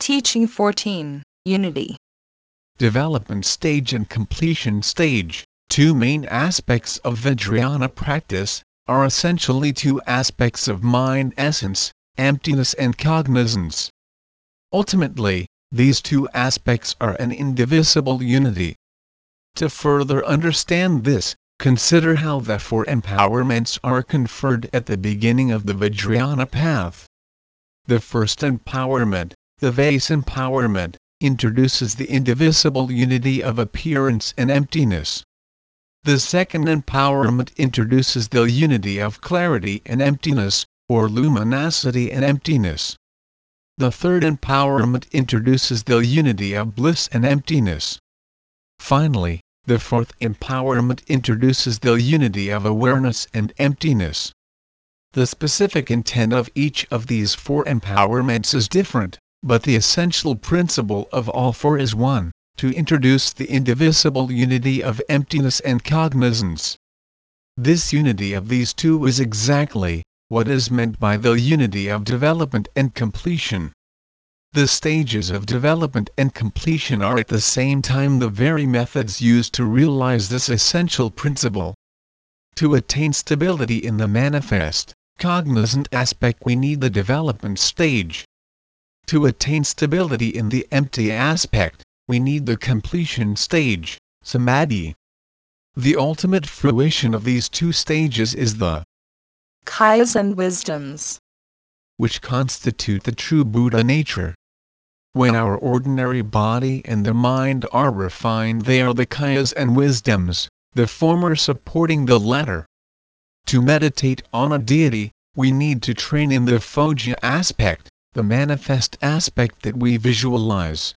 Teaching 14 Unity. Development stage and completion stage, two main aspects of Vajrayana practice, are essentially two aspects of mind essence, emptiness and cognizance. Ultimately, these two aspects are an indivisible unity. To further understand this, consider how the four empowerments are conferred at the beginning of the Vajrayana path. The first empowerment, the vase empowerment, introduces the indivisible unity of appearance and emptiness. The second empowerment introduces the unity of clarity and emptiness, or luminosity and emptiness. The third empowerment introduces the unity of bliss and emptiness. Finally, the fourth empowerment introduces the unity of awareness and emptiness. The specific intent of each of these four empowerments is different, but the essential principle of all four is one to introduce the indivisible unity of emptiness and cognizance. This unity of these two is exactly what is meant by the unity of development and completion. The stages of development and completion are at the same time the very methods used to realize this essential principle. To attain stability in the manifest, cognizant aspect, we need the development stage. To attain stability in the empty aspect, we need the completion stage, samadhi. The ultimate fruition of these two stages is the Kayas and Wisdoms, which constitute the true Buddha nature. When our ordinary body and the mind are refined, they are the kayas and wisdoms, the former supporting the latter. To meditate on a deity, we need to train in the Phogya aspect, the manifest aspect that we visualize.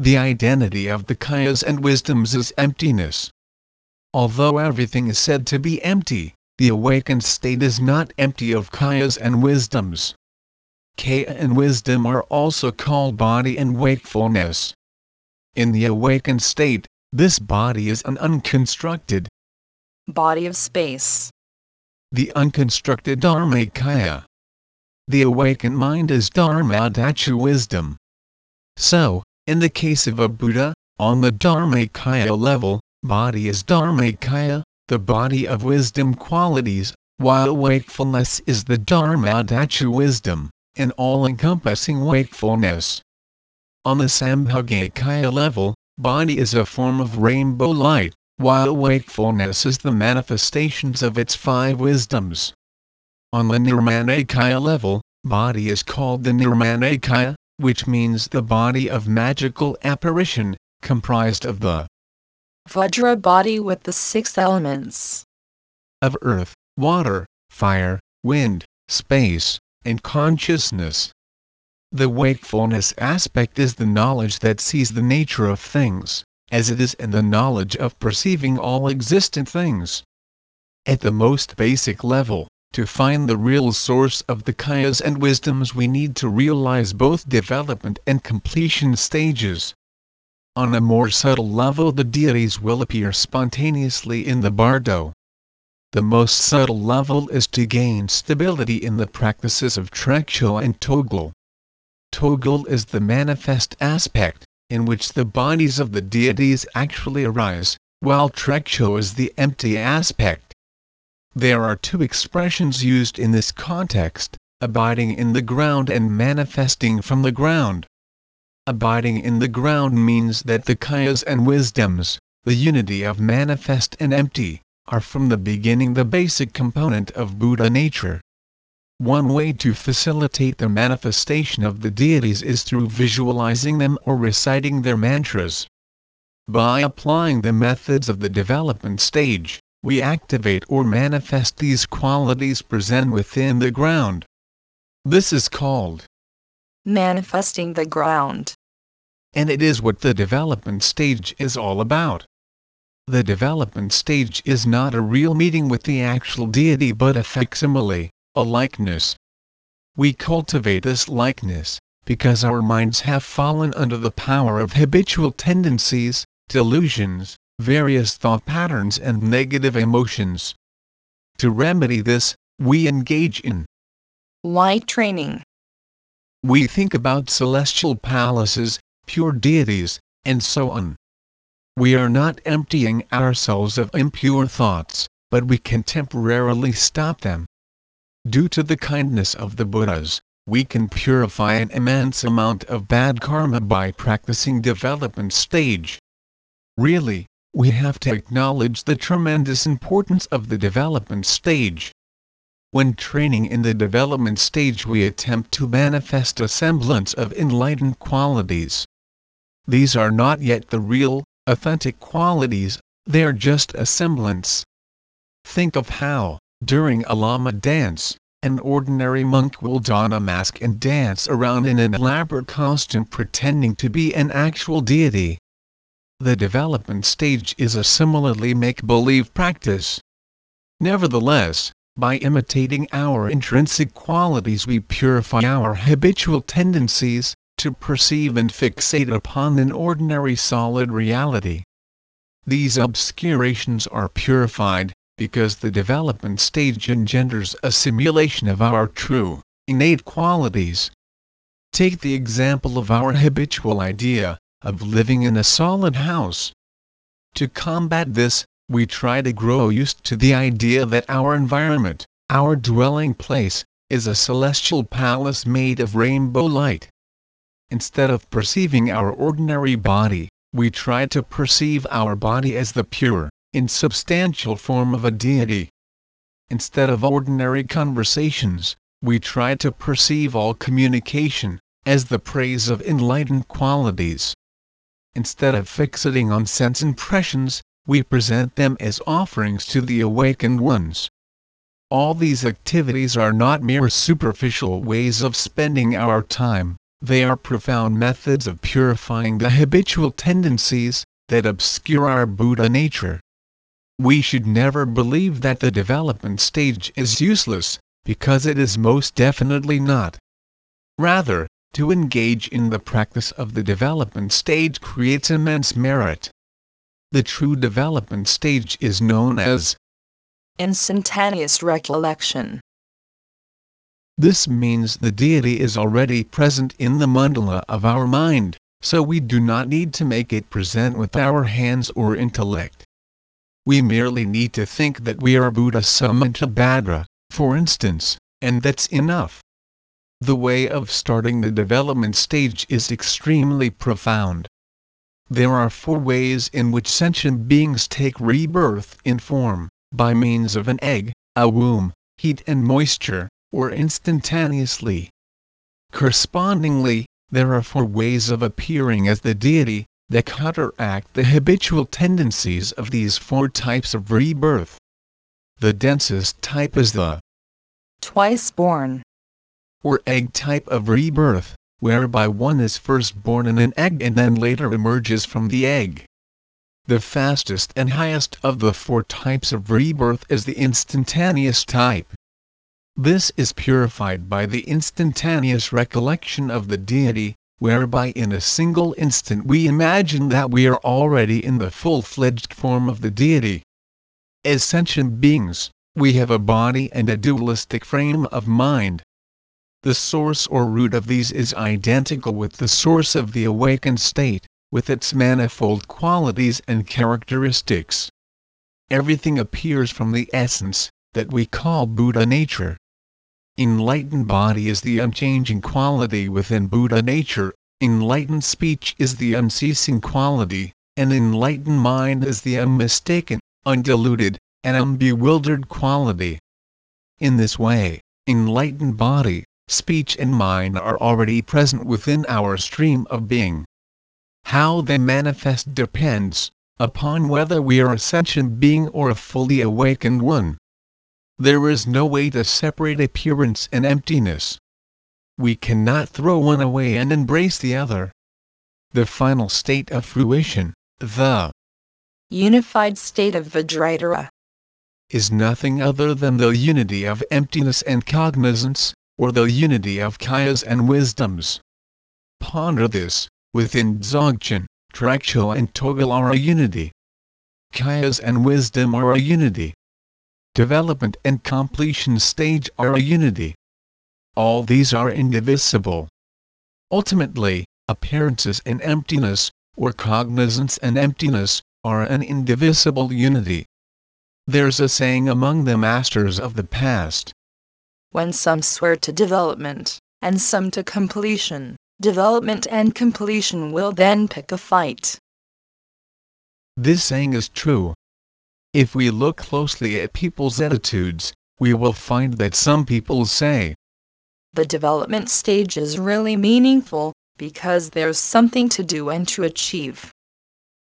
The identity of the kayas and wisdoms is emptiness. Although everything is said to be empty, the awakened state is not empty of kayas and wisdoms. Kaya and wisdom are also called body and wakefulness. In the awakened state, this body is an unconstructed Body of Space, the unconstructed Dharmakaya. The awakened mind is Dharmadhatu wisdom. So, in the case of a Buddha, on the Dharmakaya level, body is Dharmakaya, the body of wisdom qualities, while wakefulness is the Dharmadhatu wisdom, an all-encompassing wakefulness. On the Sambhogakaya level, body is a form of rainbow light, while wakefulness is the manifestations of its five wisdoms. On the Nirmanakaya level, body is called the Nirmanakaya, which means the body of magical apparition, comprised of the Vajra body with the six elements, of earth, water, fire, wind, space, and consciousness. The wakefulness aspect is the knowledge that sees the nature of things, as it is and the knowledge of perceiving all existent things. At the most basic level, to find the real source of the kayas and wisdoms we need to realize both development and completion stages. On a more subtle level the deities will appear spontaneously in the bardo. The most subtle level is to gain stability in the practices of Trekchö and Tögal. Tögal is the manifest aspect, in which the bodies of the deities actually arise, while Trekchö is the empty aspect. There are two expressions used in this context, abiding in the ground and manifesting from the ground. Abiding in the ground means that the kayas and wisdoms, the unity of manifest and empty, are from the beginning the basic component of Buddha nature. One way to facilitate the manifestation of the deities is through visualizing them or reciting their mantras. By applying the methods of the development stage, we activate or manifest these qualities present within the ground. This is called, manifesting the ground, and it is what the development stage is all about. The development stage is not a real meeting with the actual deity but a facsimile, a likeness. We cultivate this likeness, because our minds have fallen under the power of habitual tendencies, delusions, various thought patterns and negative emotions. To remedy this, we engage in Why training, We think about celestial palaces, pure deities, and so on. We are not emptying ourselves of impure thoughts, but we can temporarily stop them. Due to the kindness of the Buddhas, we can purify an immense amount of bad karma by practicing development stage. Really, we have to acknowledge the tremendous importance of the development stage. When training in the development stage we attempt to manifest a semblance of enlightened qualities. These are not yet the real, authentic qualities, they are just a semblance. Think of how, during a Lama dance, an ordinary monk will don a mask and dance around in an elaborate costume pretending to be an actual deity. The development stage is a similarly make-believe practice. Nevertheless, by imitating our intrinsic qualities we purify our habitual tendencies to perceive and fixate upon an ordinary solid reality. These obscurations are purified, because the development stage engenders a simulation of our true, innate qualities. Take the example of our habitual idea of living in a solid house. To combat this, we try to grow used to the idea that our environment, our dwelling place, is a celestial palace made of rainbow light. Instead of perceiving our ordinary body, we try to perceive our body as the pure, insubstantial form of a deity. Instead of ordinary conversations, we try to perceive all communication as the praise of enlightened qualities. Instead of fixating on sense impressions, we present them as offerings to the awakened ones. All these activities are not mere superficial ways of spending our time, they are profound methods of purifying the habitual tendencies that obscure our Buddha nature. We should never believe that the development stage is useless, because it is most definitely not. Rather, to engage in the practice of the development stage creates immense merit. The true development stage is known as instantaneous recollection. This means the deity is already present in the mandala of our mind, so we do not need to make it present with our hands or intellect. We merely need to think that we are Buddha Samantabhadra, for instance, and that's enough. The way of starting the development stage is extremely profound. There are four ways in which sentient beings take rebirth in form, by means of an egg, a womb, heat and moisture, or instantaneously. Correspondingly, there are four ways of appearing as the deity, that counteract the habitual tendencies of these four types of rebirth. The densest type is the twice born or egg type of rebirth, whereby one is first born in an egg and then later emerges from the egg. The fastest and highest of the four types of rebirth is the instantaneous type. This is purified by the instantaneous recollection of the deity, whereby in a single instant we imagine that we are already in the full-fledged form of the deity. As sentient beings, we have a body and a dualistic frame of mind. The source or root of these is identical with the source of the awakened state, with its manifold qualities and characteristics. Everything appears from the essence, that we call Buddha nature. Enlightened body is the unchanging quality within Buddha nature, enlightened speech is the unceasing quality, and enlightened mind is the unmistaken, undiluted, and unbewildered quality. In this way, enlightened body, speech and mind are already present within our stream of being. How they manifest depends upon whether we are a sentient being or a fully awakened one. There is no way to separate appearance and emptiness. We cannot throw one away and embrace the other. The final state of fruition, the unified state of Vajradhara, is nothing other than the unity of emptiness and cognizance, or the unity of kayas and wisdoms. Ponder this, within Dzogchen, Trekchö and Tögal are a unity. Kayas and wisdom are a unity. Development and completion stage are a unity. All these are indivisible. Ultimately, appearances and emptiness, or cognizance and emptiness, are an indivisible unity. There's a saying among the masters of the past When some swear to development, and some to completion, development and completion will then pick a fight. This saying is true. If we look closely at people's attitudes, we will find that some people say, The development stage is really meaningful because there's something to do and to achieve.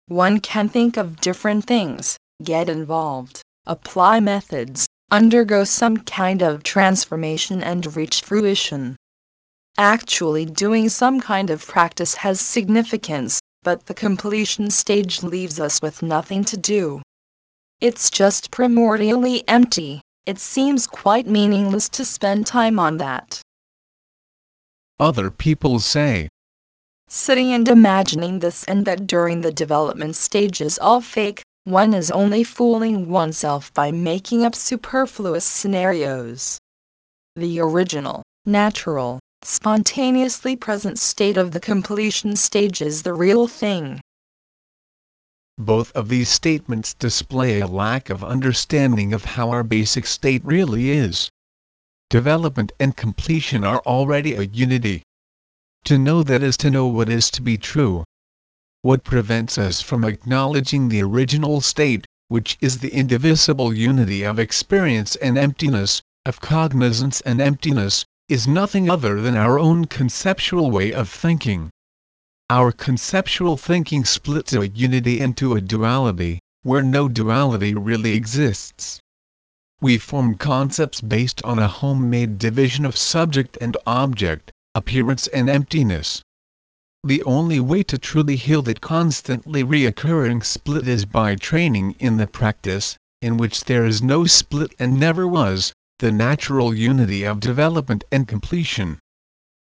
One can think of different things, get involved, apply methods, undergo some kind of transformation and reach fruition. Actually doing some kind of practice has significance, but the completion stage leaves us with nothing to do. It's just primordially empty, it seems quite meaningless to spend time on that. Other people say, Sitting and imagining this and that during the development stage is all fake, one is only fooling oneself by making up superfluous scenarios. The original, natural, spontaneously present state of the completion stage is the real thing. Both of these statements display a lack of understanding of how our basic state really is. Development and completion are already a unity. To know that is to know what is to be true. What prevents us from acknowledging the original state, which is the indivisible unity of experience and emptiness, of cognizance and emptiness, is nothing other than our own conceptual way of thinking. Our conceptual thinking splits a unity into a duality, where no duality really exists. We form concepts based on a homemade division of subject and object, appearance and emptiness. The only way to truly heal that constantly reoccurring split is by training in the practice, in which there is no split and never was, the natural unity of development and completion.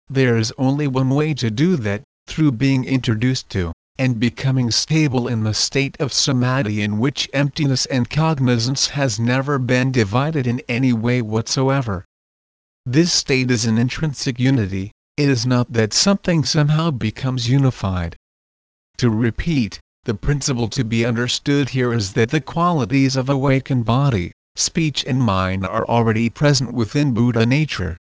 There is only one way to do that, through being introduced to, and becoming stable in the state of samadhi in which emptiness and cognizance has never been divided in any way whatsoever. This state is an intrinsic unity, it is not that something somehow becomes unified. To repeat, the principle to be understood here is that the qualities of awakened body, speech and mind are already present within Buddha nature.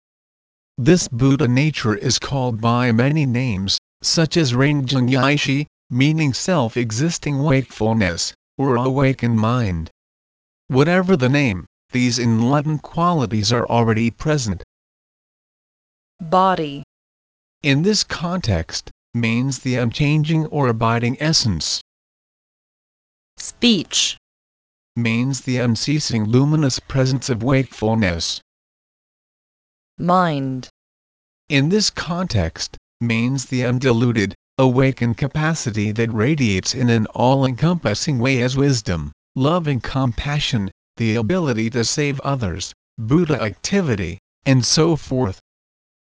This Buddha nature is called by many names, such as Rangjung meaning self-existing wakefulness, or awakened mind. Whatever the name, these enlightened qualities are already present. Body. In this context, means the unchanging or abiding essence. Speech. Means the unceasing luminous presence of wakefulness. Mind. In this context, means the undiluted, awakened capacity that radiates in an all-encompassing way as wisdom, love and compassion, the ability to save others, Buddha activity, and so forth.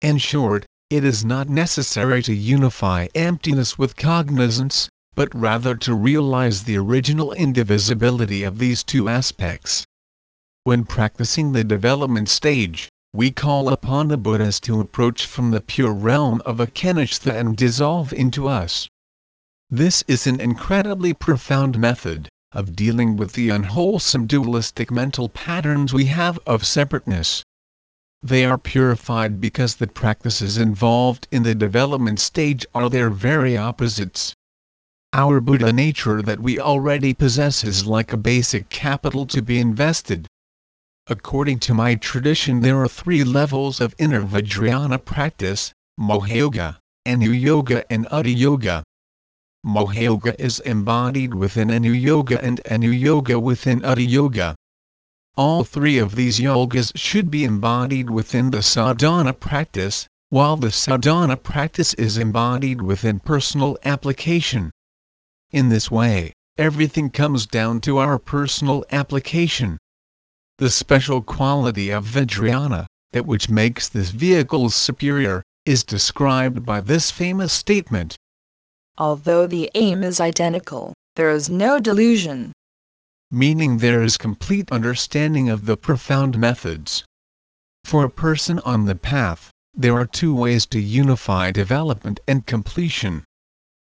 In short, it is not necessary to unify emptiness with cognizance, but rather to realize the original indivisibility of these two aspects. When practicing the development stage, we call upon the Buddhas to approach from the pure realm of Akanistha and dissolve into us. This is an incredibly profound method of dealing with the unwholesome dualistic mental patterns we have of separateness. They are purified because the practices involved in the development stage are their very opposites. Our Buddha nature that we already possess is like a basic capital to be invested. According to my tradition there are three levels of inner Vajrayana practice, Yoga, Anu Yoga and Ati Yoga. Yoga is embodied within Anu Yoga and Anu Yoga within Ati Yoga. All three of these yogas should be embodied within the sadhana practice, while the sadhana practice is embodied within personal application. In this way, everything comes down to our personal application. The special quality of Vajrayana, that which makes this vehicle superior, is described by this famous statement. Although the aim is identical, there is no delusion. Meaning there is complete understanding of the profound methods. For a person on the path, there are two ways to unify development and completion.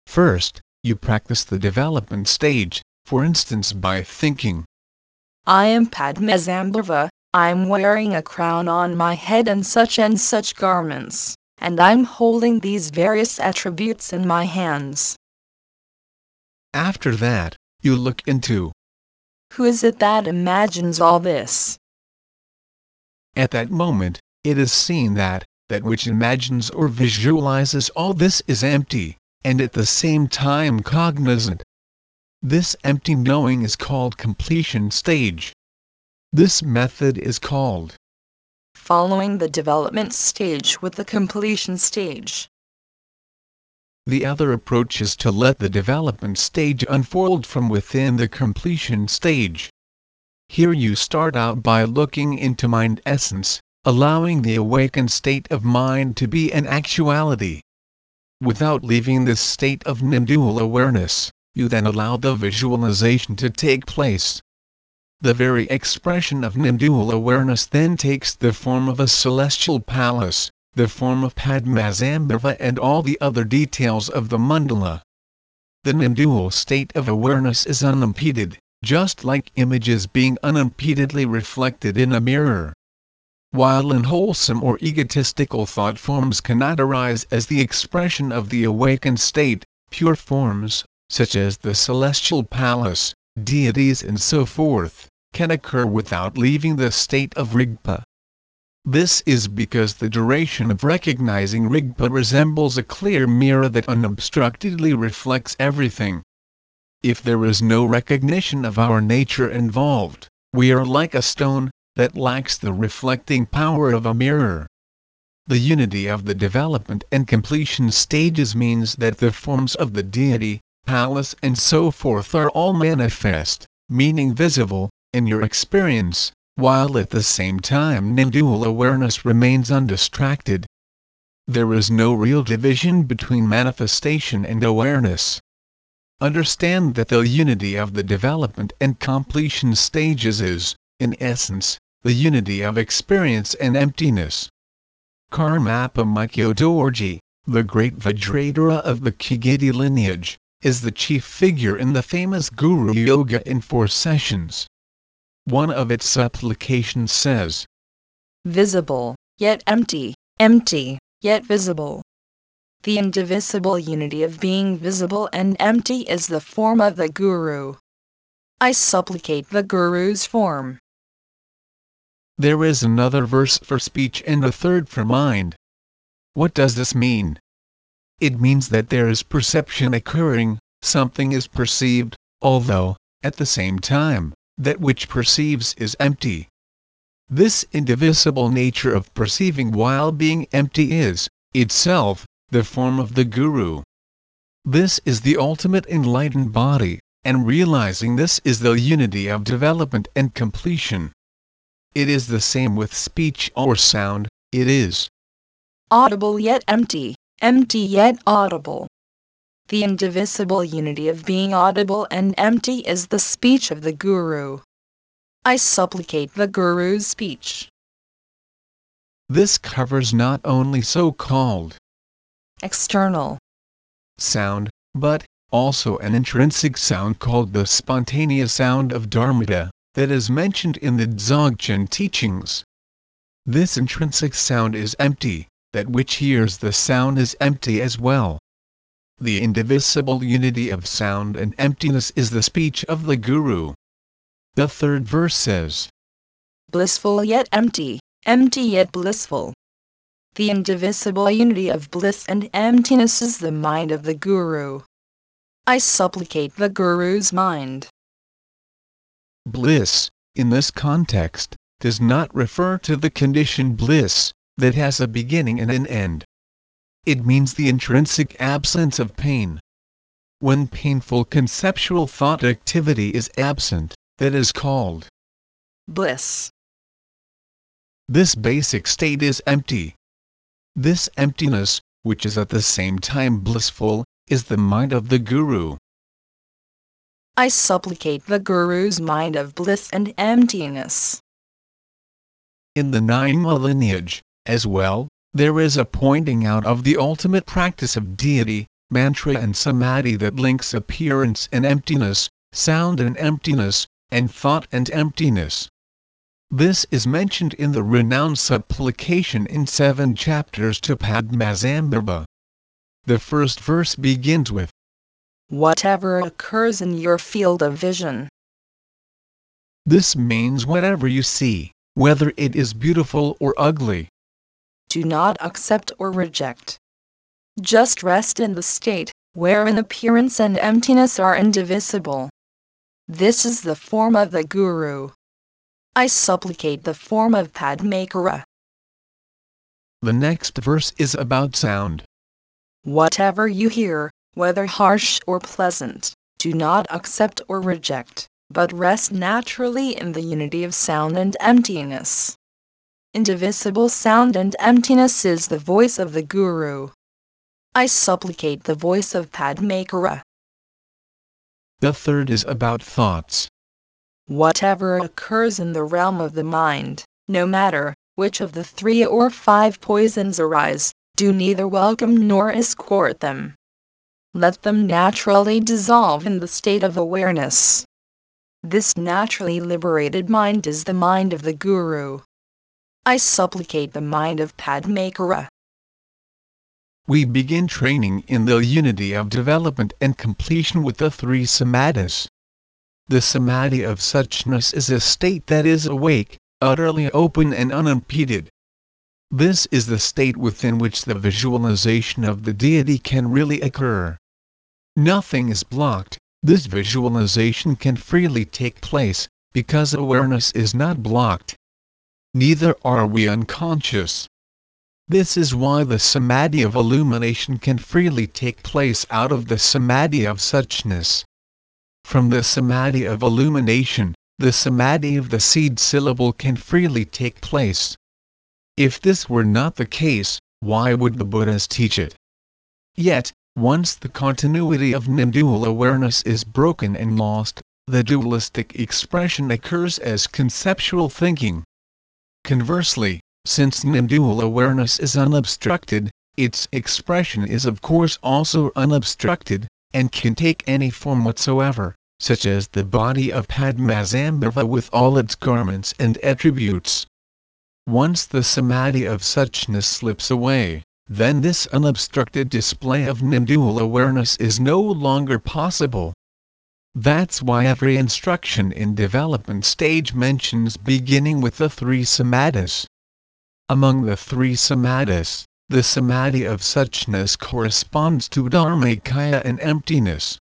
First, you practice the development stage, for instance by thinking, I am Padmasambhava, I'm wearing a crown on my head and such and such garments, and I'm holding these various attributes in my hands. After that, you look into Who is it that imagines all this? At that moment, it is seen that, that which imagines or visualizes all this is empty, and at the same time cognizant. This empty knowing is called completion stage. This method is called following the development stage with the completion stage. The other approach is to let the development stage unfold from within the completion stage. Here you start out by looking into mind essence, allowing the awakened state of mind to be an actuality. Without leaving this state of non-dual awareness, you then allow the visualization to take place. The very expression of non-dual awareness then takes the form of a celestial palace, the form of Padmasambhava and all the other details of the mandala. The non-dual state of awareness is unimpeded, just like images being unimpededly reflected in a mirror. While unwholesome or egotistical thought forms cannot arise as the expression of the awakened state, pure forms, such as the celestial palace, deities and so forth, can occur without leaving the state of Rigpa. This is because the duration of recognizing Rigpa resembles a clear mirror that unobstructedly reflects everything. If there is no recognition of our nature involved, we are like a stone that lacks the reflecting power of a mirror. The unity of the development and completion stages means that the forms of the deity, palace and so forth are all manifest, meaning visible, in your experience, while at the same time non-dual awareness remains undistracted. There is no real division between manifestation and awareness. Understand that the unity of the development and completion stages is, in essence, the unity of experience and emptiness. Karmapa Mikyö Dorje, the great Vajradhara of the Kagyu lineage, is the chief figure in the famous Guru Yoga in four sessions. One of its supplications says, Visible, yet empty, empty, yet visible. The indivisible unity of being visible and empty is the form of the Guru. I supplicate the Guru's form. There is another verse for speech and a third for mind. What does this mean? It means that there is perception occurring, something is perceived, although, at the same time, that which perceives is empty. This indivisible nature of perceiving while being empty is, itself, the form of the Guru. This is the ultimate enlightened body, and realizing this is the unity of development and completion. It is the same with speech or sound, it is audible yet empty empty yet audible. The indivisible unity of being audible and empty is the speech of the Guru. I supplicate the Guru's speech. This covers not only so called external sound, but also an intrinsic sound called the spontaneous sound of Dharmata, that is mentioned in the Dzogchen teachings. This intrinsic sound is empty, that which hears the sound is empty as well. The indivisible unity of sound and emptiness is the speech of the Guru. The third verse says, Blissful yet empty, empty yet blissful. The indivisible unity of bliss and emptiness is the mind of the Guru. I supplicate the Guru's mind. Bliss, in this context, does not refer to the condition bliss, that has a beginning and an end. It means the intrinsic absence of pain. When painful conceptual thought activity is absent, that is called bliss. This basic state is empty. This emptiness, which is at the same time blissful, is the mind of the Guru. I supplicate the Guru's mind of bliss and emptiness. In the Nyingma lineage, as well, There is a pointing out of the ultimate practice of deity, mantra and samadhi that links appearance and emptiness, sound and emptiness, and thought and emptiness. This is mentioned in the renowned supplication in seven chapters to Padmasambhava. The first verse begins with Whatever occurs in your field of vision. This means whatever you see, whether it is beautiful or ugly. Do not accept or reject. Just rest in the state wherein appearance and emptiness are indivisible. This is the form of the Guru. I supplicate the form of Padmakara. The next verse is about sound. Whatever you hear, whether harsh or pleasant, do not accept or reject, but rest naturally in the unity of sound and emptiness. Indivisible sound and emptiness is the voice of the Guru. I supplicate the voice of Padmakara. The third is about thoughts. Whatever occurs in the realm of the mind, no matter which of the three or five poisons arise, do neither welcome nor escort them. Let them naturally dissolve in the state of awareness. This naturally liberated mind is the mind of the Guru. I supplicate the mind of Padmakara. We begin training in the unity of development and completion with the three samadhis. The samadhi of suchness is a state that is awake, utterly open and unimpeded. This is the state within which the visualization of the deity can really occur. Nothing is blocked, this visualization can freely take place, because awareness is not blocked. Neither are we unconscious. This is why the samadhi of illumination can freely take place out of the samadhi of suchness. From the samadhi of illumination, the samadhi of the seed syllable can freely take place. If this were not the case, why would the Buddhas teach it? Yet, once the continuity of non-dual awareness is broken and lost, the dualistic expression occurs as conceptual thinking. Conversely, since non-dual awareness is unobstructed, its expression is of course also unobstructed, and can take any form whatsoever, such as the body of Padmasambhava with all its garments and attributes. Once the samadhi of suchness slips away, then this unobstructed display of non-dual awareness is no longer possible. That's why every instruction in development stage mentions beginning with the three samadhis. Among the three samadhis, the samadhi of suchness corresponds to dharmakaya and emptiness.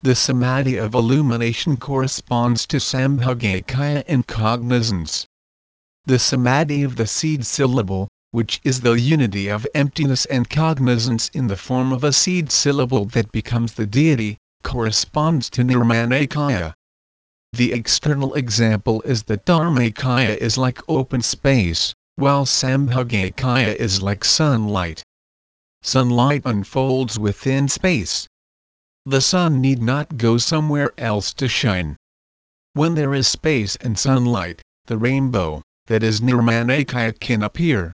The samadhi of illumination corresponds to sambhogakaya and cognizance. The samadhi of the seed syllable, which is the unity of emptiness and cognizance in the form of a seed syllable that becomes the deity, corresponds to nirmanakaya. The external example is that dharmakaya is like open space, while Sambhogakaya is like sunlight. Sunlight unfolds within space. The sun need not go somewhere else to shine. When there is space and sunlight, the rainbow, that is Nirmanakaya can appear.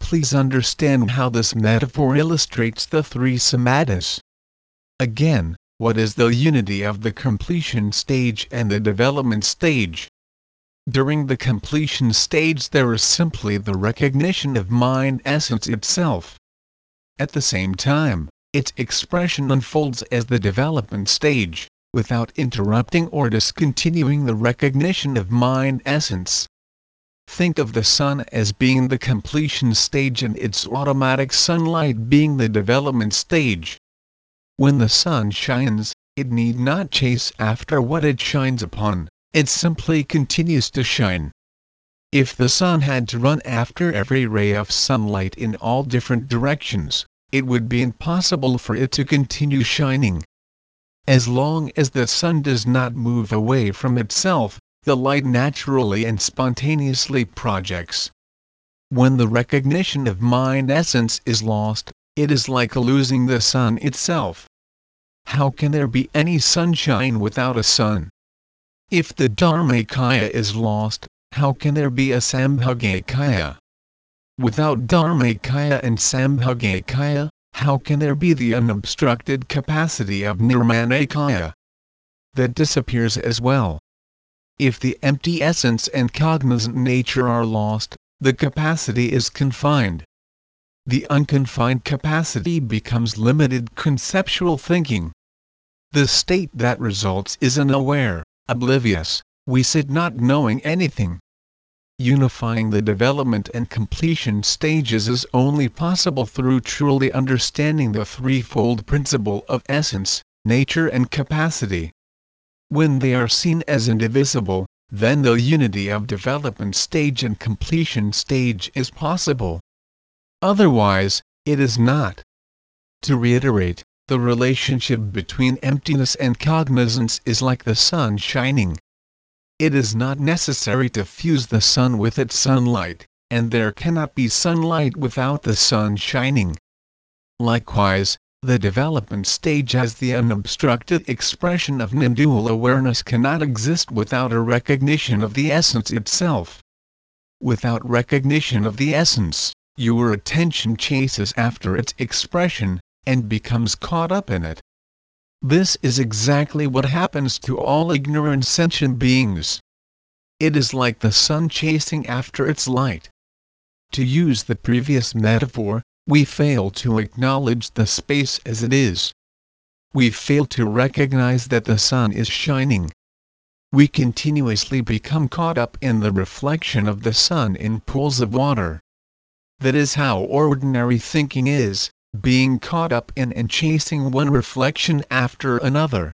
Please understand how this metaphor illustrates the three samadhis. Again, what is the unity of the completion stage and the development stage? During the completion stage there is simply the recognition of mind essence itself. At the same time, its expression unfolds as the development stage, without interrupting or discontinuing the recognition of mind essence. Think of the sun as being the completion stage and its automatic sunlight being the development stage. When the sun shines, it need not chase after what it shines upon it simply continues to shine. If the sun had to run after every ray of sunlight in all different directions, it would be impossible for it to continue shining. As long as the sun does not move away from itself, the light naturally and spontaneously projects. When the recognition of mind essence is lost, it is like losing the sun itself. How can there be any sunshine without a sun? If the Dharmakaya is lost, how can there be a Sambhogakaya? Without Dharmakaya and Sambhogakaya, how can there be the unobstructed capacity of Nirmanakaya? That disappears as well. If the empty essence and cognizant nature are lost, the capacity is confined. The unconfined capacity becomes limited conceptual thinking. The state that results is unaware, oblivious, we sit not knowing anything. Unifying the development and completion stages is only possible through truly understanding the threefold principle of essence, nature and capacity. When they are seen as indivisible, then the unity of development stage and completion stage is possible. Otherwise, it is not. To reiterate, the relationship between emptiness and cognizance is like the sun shining. It is not necessary to fuse the sun with its sunlight, and there cannot be sunlight without the sun shining. Likewise, the development stage as the unobstructed expression of non-dual awareness cannot exist without a recognition of the essence itself. Without recognition of the essence, your attention chases after its expression, and becomes caught up in it. This is exactly what happens to all ignorant sentient beings. It is like the sun chasing after its light. To use the previous metaphor, we fail to acknowledge the space as it is. We fail to recognize that the sun is shining. We continuously become caught up in the reflection of the sun in pools of water. That is how ordinary thinking is being caught up in and chasing one reflection after another.